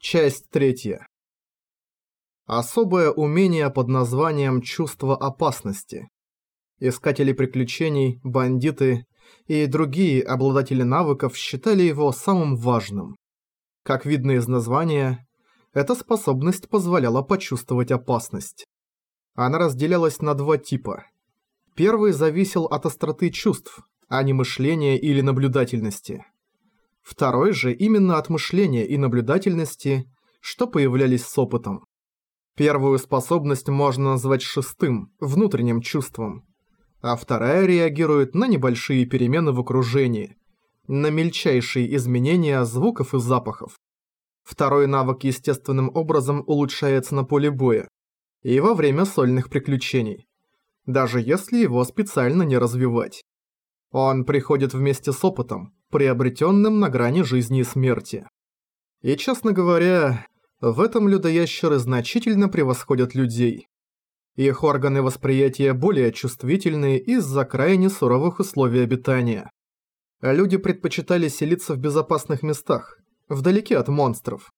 Часть третья. Особое умение под названием «чувство опасности». Искатели приключений, бандиты и другие обладатели навыков считали его самым важным. Как видно из названия, эта способность позволяла почувствовать опасность. Она разделялась на два типа. Первый зависел от остроты чувств, а не мышления или наблюдательности – Второй же именно от мышления и наблюдательности, что появлялись с опытом. Первую способность можно назвать шестым, внутренним чувством, а вторая реагирует на небольшие перемены в окружении, на мельчайшие изменения звуков и запахов. Второй навык естественным образом улучшается на поле боя и во время сольных приключений, даже если его специально не развивать. Он приходит вместе с опытом, приобретенным на грани жизни и смерти. И, честно говоря, в этом людоящеры значительно превосходят людей. Их органы восприятия более чувствительны из-за крайне суровых условий обитания. Люди предпочитали селиться в безопасных местах, вдалеке от монстров.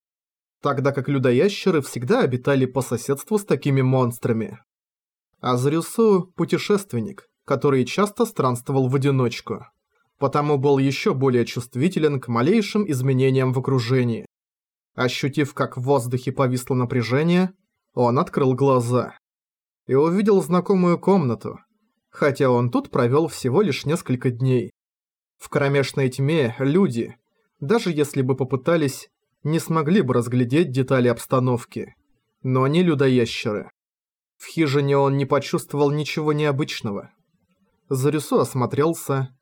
Тогда как людоящеры всегда обитали по соседству с такими монстрами. Азрюсу – путешественник, который часто странствовал в одиночку потому был еще более чувствителен к малейшим изменениям в окружении. Ощутив, как в воздухе повисло напряжение, он открыл глаза. И увидел знакомую комнату, хотя он тут провел всего лишь несколько дней. В кромешной тьме люди, даже если бы попытались, не смогли бы разглядеть детали обстановки. Но не людоящеры. В хижине он не почувствовал ничего необычного. Зарюсу осмотрелся,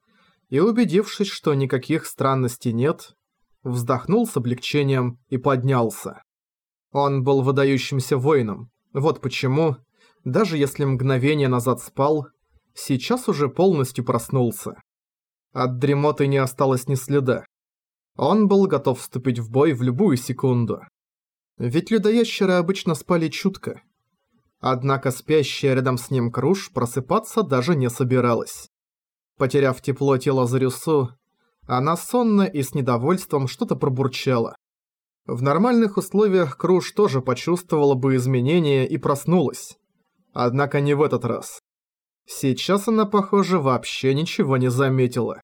и, убедившись, что никаких странностей нет, вздохнул с облегчением и поднялся. Он был выдающимся воином, вот почему, даже если мгновение назад спал, сейчас уже полностью проснулся. От дремоты не осталось ни следа. Он был готов вступить в бой в любую секунду. Ведь людоящеры обычно спали чутко. Однако спящая рядом с ним Круш просыпаться даже не собиралась. Потеряв тепло тела Зарюсу, она сонно и с недовольством что-то пробурчала. В нормальных условиях Круш тоже почувствовала бы изменения и проснулась. Однако не в этот раз. Сейчас она, похоже, вообще ничего не заметила.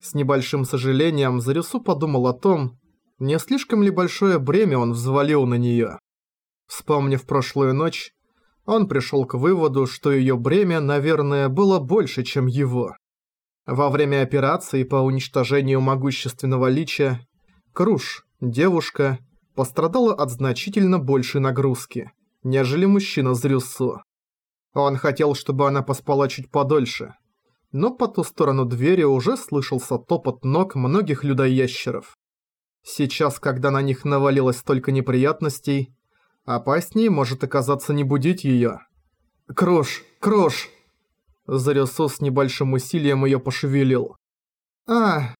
С небольшим сожалением Зарюсу подумал о том, не слишком ли большое бремя он взвалил на неё. Вспомнив прошлую ночь, он пришёл к выводу, что её бремя, наверное, было больше, чем его. Во время операции по уничтожению могущественного лича Круш, девушка, пострадала от значительно большей нагрузки, нежели мужчина с Рюссу. Он хотел, чтобы она поспала чуть подольше, но по ту сторону двери уже слышался топот ног многих людоящеров. Сейчас, когда на них навалилось столько неприятностей, опаснее может оказаться не будить её. «Круш! Круш!» Зарюсу с небольшим усилием её пошевелил. а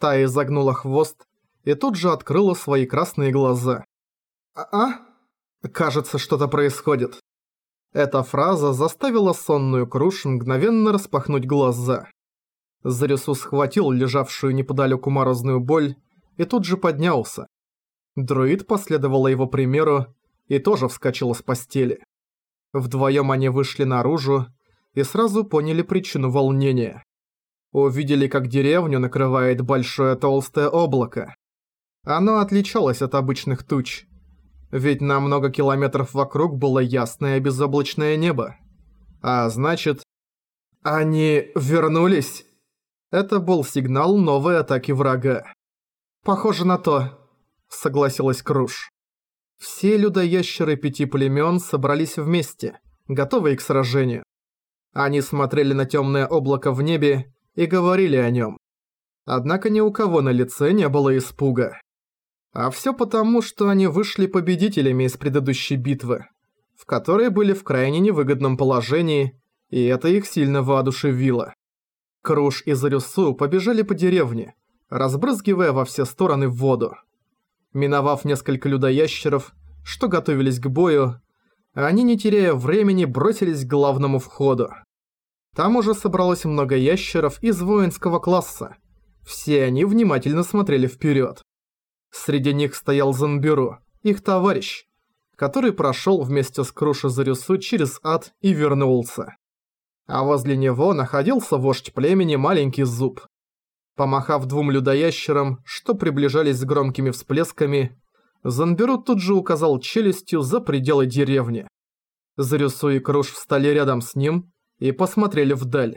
Та изогнула хвост и тут же открыла свои красные глаза. «А-а?» «Кажется, что-то происходит». Эта фраза заставила сонную Круш мгновенно распахнуть глаза. Зарюсу схватил лежавшую неподалёку морозную боль и тут же поднялся. Друид последовала его примеру и тоже вскочила с постели. Вдвоем они вышли наружу и сразу поняли причину волнения. Увидели, как деревню накрывает большое толстое облако. Оно отличалось от обычных туч, ведь на много километров вокруг было ясное безоблачное небо. А значит... Они вернулись? Это был сигнал новой атаки врага. Похоже на то, согласилась Круш. Все людоящеры пяти племен собрались вместе, готовые к сражению. Они смотрели на темное облако в небе и говорили о нем. Однако ни у кого на лице не было испуга. А все потому, что они вышли победителями из предыдущей битвы, в которой были в крайне невыгодном положении, и это их сильно воодушевило. Круш и Зарюсу побежали по деревне, разбрызгивая во все стороны воду. Миновав несколько людоящеров, что готовились к бою, они, не теряя времени, бросились к главному входу. Там уже собралось много ящеров из воинского класса. Все они внимательно смотрели вперед. Среди них стоял Занберу, их товарищ, который прошел вместе с Круши Зарюсу через ад и вернулся. А возле него находился вождь племени Маленький Зуб. Помахав двум людоящерам, что приближались с громкими всплесками, Занберу тут же указал челюстью за пределы деревни. Зарюсу и Круш встали рядом с ним и посмотрели вдаль.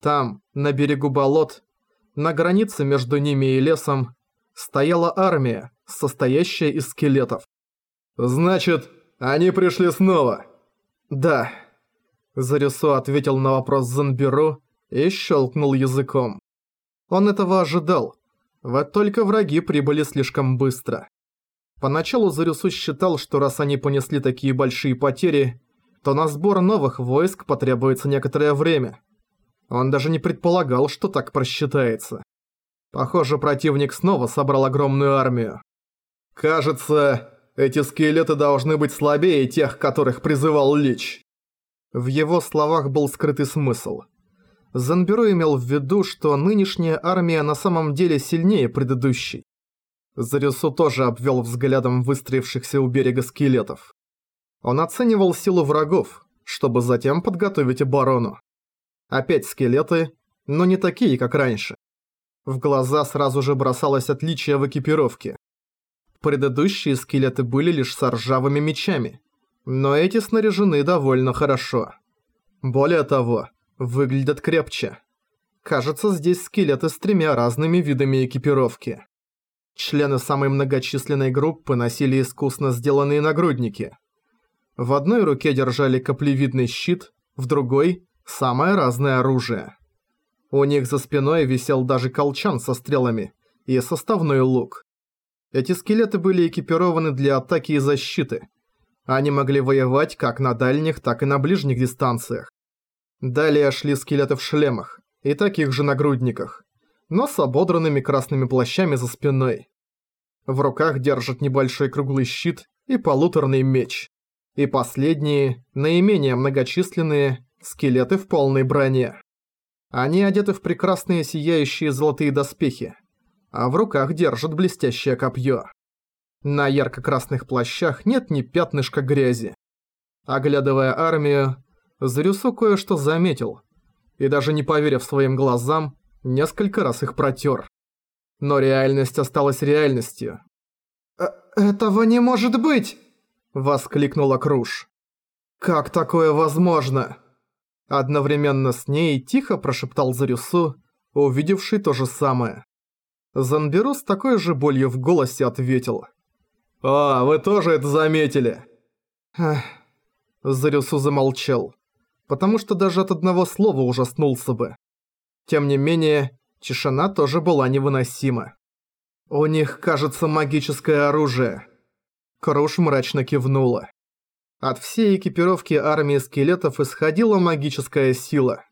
Там, на берегу болот, на границе между ними и лесом, стояла армия, состоящая из скелетов. «Значит, они пришли снова?» «Да». Зарюсу ответил на вопрос Занберу и щелкнул языком. Он этого ожидал, вот только враги прибыли слишком быстро. Поначалу Зарюсу считал, что раз они понесли такие большие потери, то на сбор новых войск потребуется некоторое время. Он даже не предполагал, что так просчитается. Похоже, противник снова собрал огромную армию. «Кажется, эти скелеты должны быть слабее тех, которых призывал Лич». В его словах был скрытый смысл. Занбюро имел в виду, что нынешняя армия на самом деле сильнее предыдущей. Зарюсу тоже обвел взглядом выстроившихся у берега скелетов. Он оценивал силу врагов, чтобы затем подготовить оборону. Опять скелеты, но не такие, как раньше. В глаза сразу же бросалось отличие в экипировке. Предыдущие скелеты были лишь с ржавыми мечами, но эти снаряжены довольно хорошо. Более того, выглядят крепче. Кажется, здесь скелеты с тремя разными видами экипировки. Члены самой многочисленной группы носили искусно сделанные нагрудники. В одной руке держали каплевидный щит, в другой – самое разное оружие. У них за спиной висел даже колчан со стрелами и составной лук. Эти скелеты были экипированы для атаки и защиты. Они могли воевать как на дальних, так и на ближних дистанциях. Далее шли скелеты в шлемах и таких же нагрудниках но с ободранными красными плащами за спиной. В руках держат небольшой круглый щит и полуторный меч. И последние, наименее многочисленные, скелеты в полной броне. Они одеты в прекрасные сияющие золотые доспехи, а в руках держат блестящее копье. На ярко-красных плащах нет ни пятнышка грязи. Оглядывая армию, Зарюсу кое-что заметил, и даже не поверив своим глазам, несколько раз их протер. Но реальность осталась реальностью. «Э «Этого не может быть!» – воскликнула Круш. «Как такое возможно?» Одновременно с ней тихо прошептал Зарюсу, увидевший то же самое. Занберу с такой же болью в голосе ответил. «А, вы тоже это заметили?» Эх. Зарюсу замолчал, потому что даже от одного слова ужаснулся бы. Тем не менее, тишина тоже была невыносима. «У них, кажется, магическое оружие». Круш мрачно кивнула. От всей экипировки армии скелетов исходила магическая сила.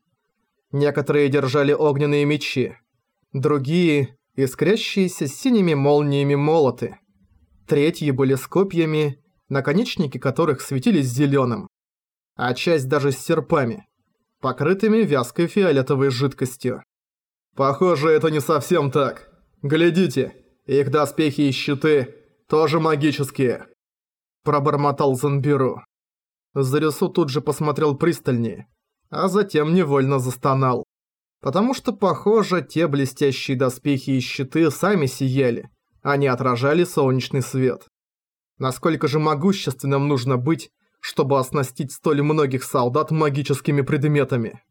Некоторые держали огненные мечи, другие – искрящиеся синими молниями молоты. Третьи были с копьями, наконечники которых светились зеленым, а часть даже с серпами покрытыми вязкой фиолетовой жидкостью. «Похоже, это не совсем так. Глядите, их доспехи и щиты тоже магические», – пробормотал Занберу. Зарюсу тут же посмотрел пристальнее, а затем невольно застонал. Потому что, похоже, те блестящие доспехи и щиты сами сияли, а не отражали солнечный свет. Насколько же могущественным нужно быть, чтобы оснастить столь многих солдат магическими предметами.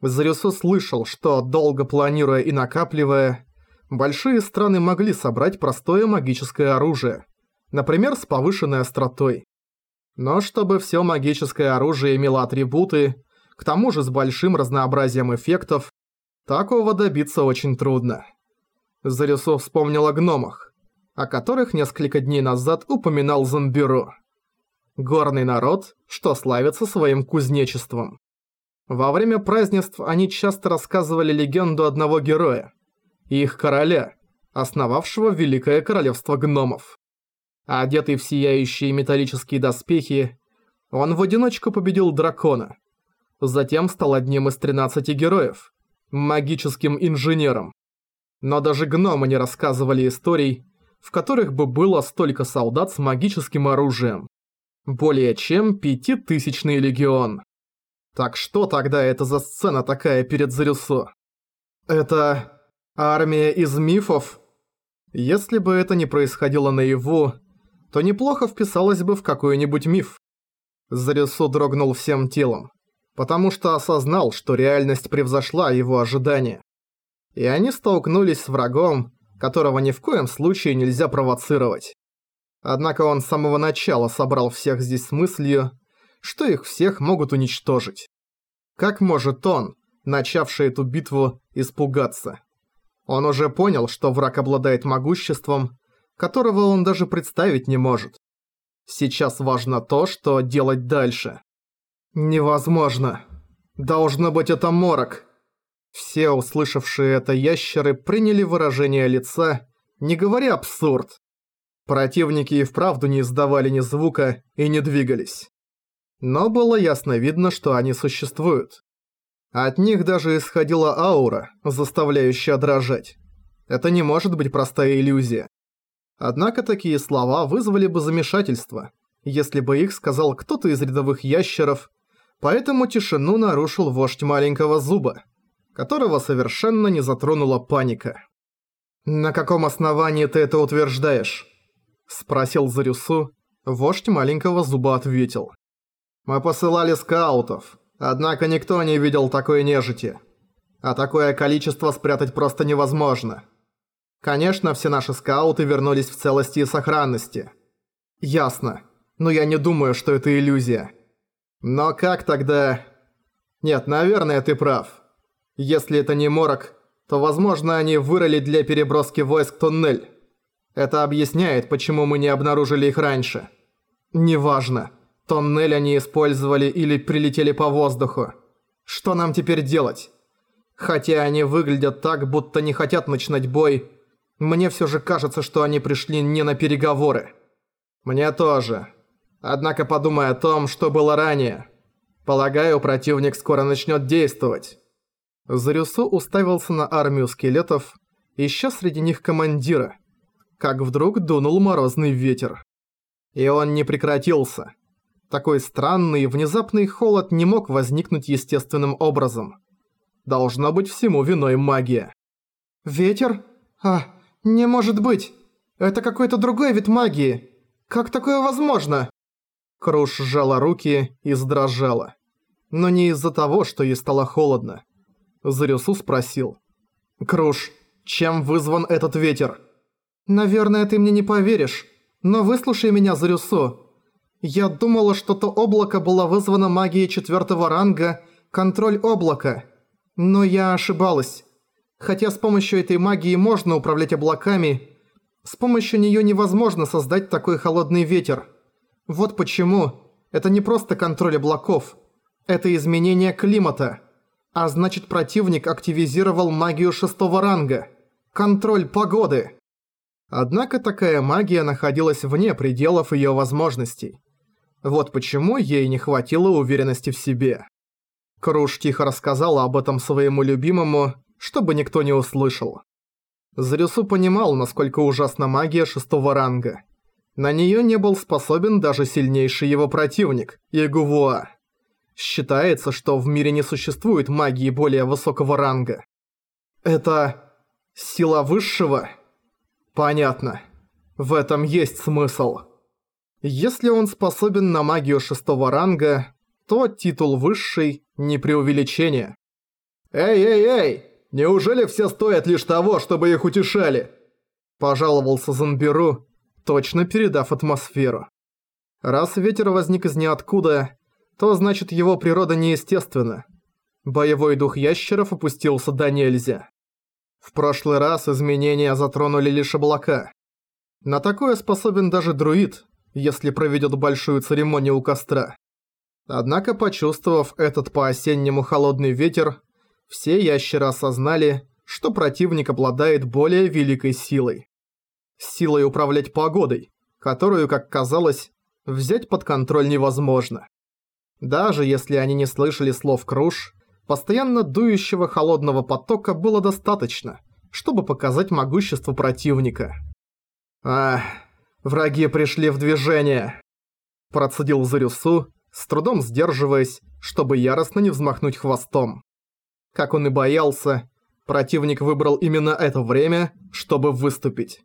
Зарюсу слышал, что, долго планируя и накапливая, большие страны могли собрать простое магическое оружие, например, с повышенной остротой. Но чтобы все магическое оружие имело атрибуты, к тому же с большим разнообразием эффектов, такого добиться очень трудно. Зарюсу вспомнил о гномах, о которых несколько дней назад упоминал Зомбюро. Горный народ, что славится своим кузнечеством. Во время празднеств они часто рассказывали легенду одного героя, их короля, основавшего Великое Королевство Гномов. Одетый в сияющие металлические доспехи, он в одиночку победил дракона. Затем стал одним из 13 героев, магическим инженером. Но даже гномы не рассказывали историй, в которых бы было столько солдат с магическим оружием. Более чем пятитысячный легион. Так что тогда это за сцена такая перед Зарюсо? Это армия из мифов? Если бы это не происходило наяву, то неплохо вписалось бы в какой-нибудь миф. Зарюсо дрогнул всем телом, потому что осознал, что реальность превзошла его ожидания. И они столкнулись с врагом, которого ни в коем случае нельзя провоцировать. Однако он с самого начала собрал всех здесь с мыслью, что их всех могут уничтожить. Как может он, начавший эту битву, испугаться? Он уже понял, что враг обладает могуществом, которого он даже представить не может. Сейчас важно то, что делать дальше. Невозможно. Должно быть это морок. Все услышавшие это ящеры приняли выражение лица, не говоря абсурд. Противники и вправду не издавали ни звука и не двигались. Но было ясно видно, что они существуют. От них даже исходила аура, заставляющая дрожать. Это не может быть простая иллюзия. Однако такие слова вызвали бы замешательство, если бы их сказал кто-то из рядовых ящеров, поэтому тишину нарушил вождь маленького зуба, которого совершенно не затронула паника. «На каком основании ты это утверждаешь?» – спросил Зарюсу. Вождь маленького зуба ответил. Мы посылали скаутов, однако никто не видел такой нежити. А такое количество спрятать просто невозможно. Конечно, все наши скауты вернулись в целости и сохранности. Ясно. Но я не думаю, что это иллюзия. Но как тогда... Нет, наверное, ты прав. Если это не морок, то, возможно, они вырыли для переброски войск туннель. Это объясняет, почему мы не обнаружили их раньше. Неважно. Тоннель они использовали или прилетели по воздуху. Что нам теперь делать? Хотя они выглядят так, будто не хотят начинать бой, мне все же кажется, что они пришли не на переговоры. Мне тоже. Однако подумай о том, что было ранее. Полагаю, противник скоро начнет действовать. Зарюсу уставился на армию скелетов, ища среди них командира. Как вдруг дунул морозный ветер. И он не прекратился. Такой странный внезапный холод не мог возникнуть естественным образом. Должно быть всему виной магия. «Ветер? А, не может быть! Это какой-то другой вид магии! Как такое возможно?» Круш сжала руки и сдрожала. Но не из-за того, что ей стало холодно. Зарюсу спросил. «Круш, чем вызван этот ветер?» «Наверное, ты мне не поверишь, но выслушай меня, Зарюсу. Я думала, что то облако было вызвано магией четвертого ранга «Контроль облака». Но я ошибалась. Хотя с помощью этой магии можно управлять облаками, с помощью нее невозможно создать такой холодный ветер. Вот почему. Это не просто контроль облаков. Это изменение климата. А значит противник активизировал магию шестого ранга. Контроль погоды. Однако такая магия находилась вне пределов ее возможностей. Вот почему ей не хватило уверенности в себе. Круш тихо рассказала об этом своему любимому, чтобы никто не услышал. Зарюсу понимал, насколько ужасна магия шестого ранга. На неё не был способен даже сильнейший его противник, Ягувуа. Считается, что в мире не существует магии более высокого ранга. Это... сила высшего? Понятно. В этом есть смысл. Если он способен на магию шестого ранга, то титул высший – не преувеличение. «Эй-эй-эй! Неужели все стоят лишь того, чтобы их утешали?» Пожаловался Занберу, точно передав атмосферу. Раз ветер возник из ниоткуда, то значит его природа неестественна. Боевой дух ящеров опустился до нельзя. В прошлый раз изменения затронули лишь облака. На такое способен даже друид, если проведет большую церемонию у костра. Однако, почувствовав этот по-осеннему холодный ветер, все ящеры осознали, что противник обладает более великой силой. Силой управлять погодой, которую, как казалось, взять под контроль невозможно. Даже если они не слышали слов Круш, постоянно дующего холодного потока было достаточно, чтобы показать могущество противника. «Ах, враги пришли в движение!» Процедил Зарюсу, с трудом сдерживаясь, чтобы яростно не взмахнуть хвостом. Как он и боялся, противник выбрал именно это время, чтобы выступить.